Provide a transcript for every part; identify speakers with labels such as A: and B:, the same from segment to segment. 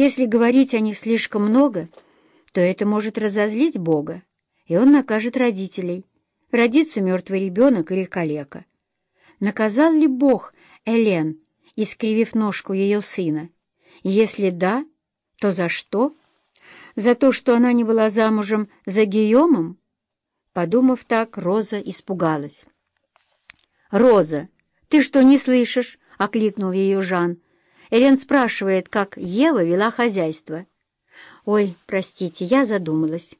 A: Если говорить о них слишком много, то это может разозлить Бога, и Он накажет родителей. Родится мертвый ребенок или калека. Наказал ли Бог Элен, искривив ножку ее сына? И если да, то за что? За то, что она не была замужем за Гийомом? Подумав так, Роза испугалась. «Роза, ты что, не слышишь?» — окликнул ее Жан. Элен спрашивает, как Ева вела хозяйство. «Ой, простите, я задумалась».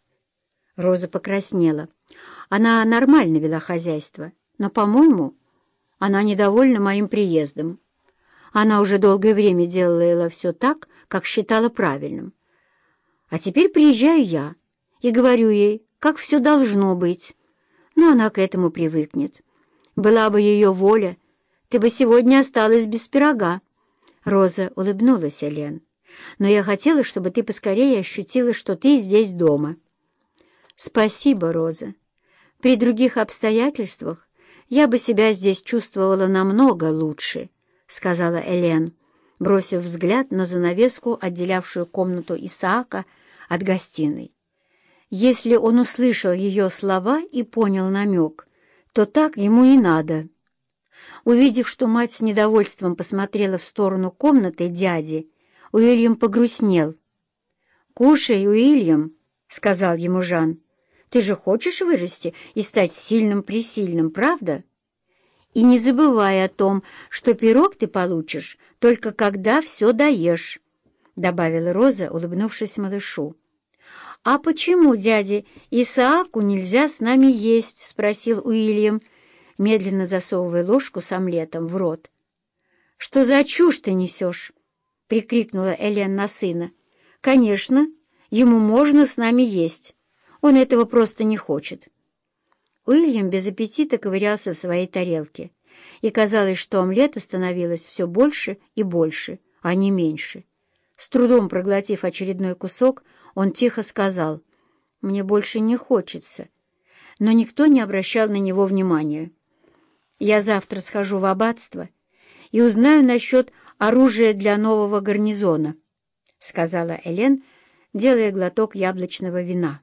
A: Роза покраснела. Она нормально вела хозяйство, но, по-моему, она недовольна моим приездом. Она уже долгое время делала все так, как считала правильным. А теперь приезжаю я и говорю ей, как все должно быть. Но она к этому привыкнет. Была бы ее воля, ты бы сегодня осталась без пирога. Роза улыбнулась, Элен. «Но я хотела, чтобы ты поскорее ощутила, что ты здесь дома». «Спасибо, Роза. При других обстоятельствах я бы себя здесь чувствовала намного лучше», — сказала Элен, бросив взгляд на занавеску, отделявшую комнату Исаака от гостиной. Если он услышал ее слова и понял намек, то так ему и надо. Увидев, что мать с недовольством посмотрела в сторону комнаты дяди, Уильям погрустнел. «Кушай, Уильям», — сказал ему Жан. «Ты же хочешь вырасти и стать сильным-пресильным, правда? И не забывай о том, что пирог ты получишь только когда все даешь», — добавила Роза, улыбнувшись малышу. «А почему дяде Исааку нельзя с нами есть?» — спросил Уильям медленно засовывая ложку с омлетом в рот. «Что за чушь ты несешь?» — прикрикнула Элен на сына. «Конечно, ему можно с нами есть. Он этого просто не хочет». Уильям без аппетита ковырялся в своей тарелке, и казалось, что омлета становилось все больше и больше, а не меньше. С трудом проглотив очередной кусок, он тихо сказал, «Мне больше не хочется». Но никто не обращал на него внимания. Я завтра схожу в аббатство и узнаю насчет оружия для нового гарнизона, — сказала Элен, делая глоток яблочного вина.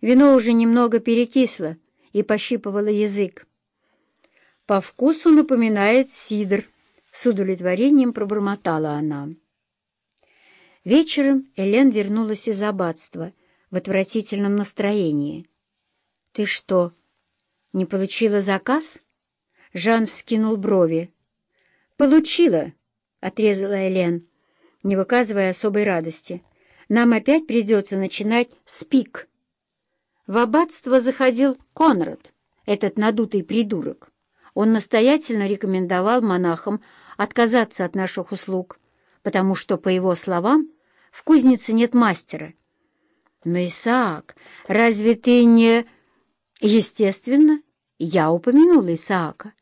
A: Вино уже немного перекисло и пощипывало язык. По вкусу напоминает сидр, — с удовлетворением пробормотала она. Вечером Элен вернулась из аббатства в отвратительном настроении. — Ты что, не получила заказ? — Жан вскинул брови. «Получила!» — отрезала Элен, не выказывая особой радости. «Нам опять придется начинать с пик». В аббатство заходил Конрад, этот надутый придурок. Он настоятельно рекомендовал монахам отказаться от наших услуг, потому что, по его словам, в кузнице нет мастера. «Но, Исаак, разве ты не...» Естественно, я упомянула Исаака.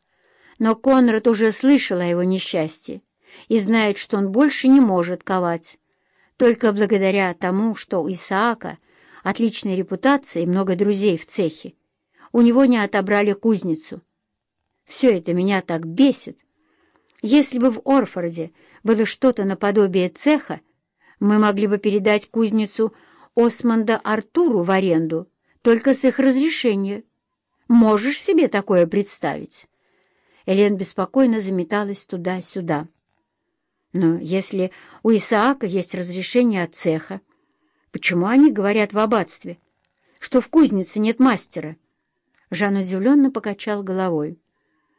A: Но Конрад уже слышал о его несчастье и знает, что он больше не может ковать. Только благодаря тому, что у Исаака отличная репутация и много друзей в цехе, у него не отобрали кузницу. Все это меня так бесит. Если бы в Орфорде было что-то наподобие цеха, мы могли бы передать кузницу Османда Артуру в аренду, только с их разрешения. Можешь себе такое представить?» Элен беспокойно заметалась туда-сюда. Но если у Исаака есть разрешение от цеха, почему они говорят в аббатстве, что в кузнице нет мастера? Жан удивленно покачал головой.